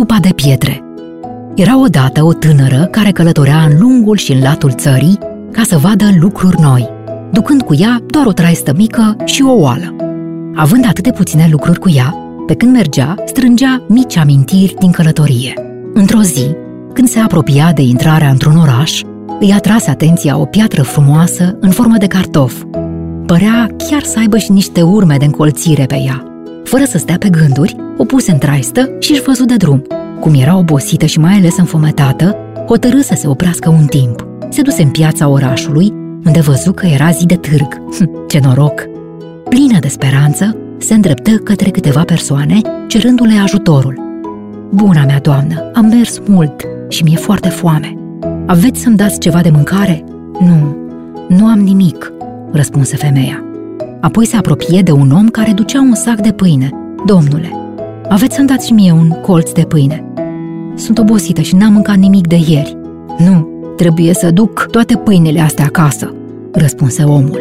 supa de pietre. Era odată o tânără care călătorea în lungul și în latul țării ca să vadă lucruri noi, ducând cu ea doar o traistă mică și o oală. Având atât de puține lucruri cu ea, pe când mergea, strângea mici amintiri din călătorie. Într-o zi, când se apropia de intrarea într-un oraș, îi atrase atenția o piatră frumoasă în formă de cartof. Părea chiar să aibă și niște urme de încolțire pe ea. Fără să stea pe gânduri, o puse în traistă și își văzu de drum. Cum era obosită și mai ales înfometată, hotărâ să se oprească un timp. Se duse în piața orașului, unde văzu că era zi de târg. Hm, ce noroc! Plină de speranță, se îndreptă către câteva persoane, cerându-le ajutorul. Buna mea doamnă, am mers mult și mi-e foarte foame. Aveți să-mi dați ceva de mâncare? Nu, nu am nimic, răspunse femeia. Apoi se apropie de un om care ducea un sac de pâine. Domnule, aveți să-mi dați și mie un colț de pâine. Sunt obosită și n-am mâncat nimic de ieri. Nu, trebuie să duc toate pâinele astea acasă, răspunse omul.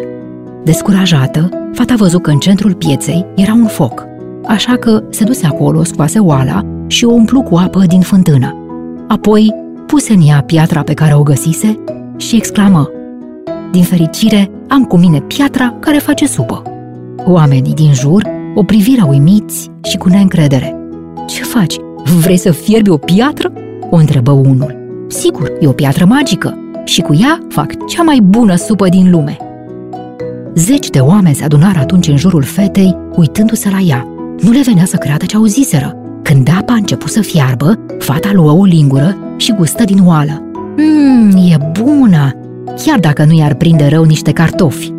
Descurajată, fata văzut că în centrul pieței era un foc, așa că se duse acolo, scoase oala și o umplu cu apă din fântână. Apoi puse în ea piatra pe care o găsise și exclamă Din fericire, am cu mine piatra care face supă. Oamenii din jur o priviră uimiți și cu neîncredere. Ce faci? Vrei să fierbi o piatră? O întrebă unul. Sigur, e o piatră magică și cu ea fac cea mai bună supă din lume. Zeci de oameni se adunară atunci în jurul fetei, uitându-se la ea. Nu le venea să creadă ce auziseră. Când apa a început să fiarbă, fata luă o lingură și gustă din oală. Mmm, e bună! Chiar dacă nu i-ar prinde rău niște cartofi.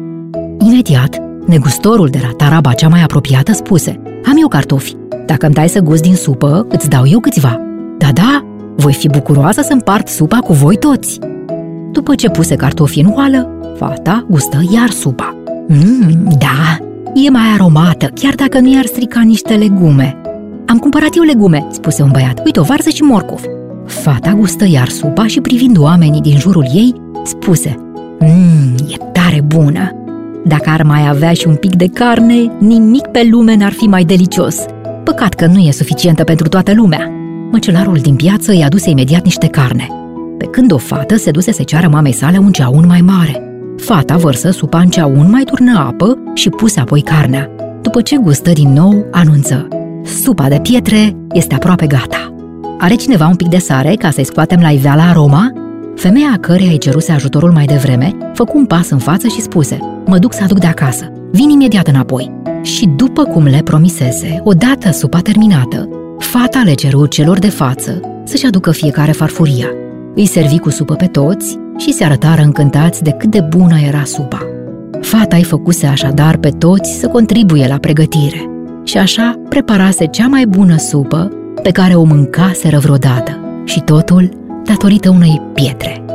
Imediat, negustorul de la taraba cea mai apropiată spuse Am eu cartofi. Dacă îmi dai să gust din supă, îți dau eu câțiva. Da, da, voi fi bucuroasă să împart supa cu voi toți. După ce puse cartofii în oală, fata gustă iar supa. Mmm, da, e mai aromată, chiar dacă nu i-ar strica niște legume. Am cumpărat eu legume, spuse un băiat. Uite, o varză și morcov. Fata gustă iar supa și privind oamenii din jurul ei, spuse Mmm, e tare bună! Dacă ar mai avea și un pic de carne, nimic pe lume n-ar fi mai delicios. Păcat că nu e suficientă pentru toată lumea. Măcelarul din piață i-a dus imediat niște carne. Pe când o fată se duse să ceară mamei sale un ceaun mai mare. Fata vărsă supa în ceaun, mai turnă apă și puse apoi carnea. După ce gustă din nou, anunță Supa de pietre este aproape gata. Are cineva un pic de sare ca să-i scoatem la iveala aroma? Femeia a căreia îi ceruse ajutorul mai devreme, făcu un pas în față și spuse Mă duc să aduc de acasă. Vin imediat înapoi. Și după cum le promisese, odată supa terminată, fata le ceru celor de față să-și aducă fiecare farfuria. Îi servi cu supă pe toți și se arătară încântați de cât de bună era supa. Fata îi făcuse așadar pe toți să contribuie la pregătire și așa preparase cea mai bună supă pe care o mâncaseră vreodată și totul datorită unei pietre.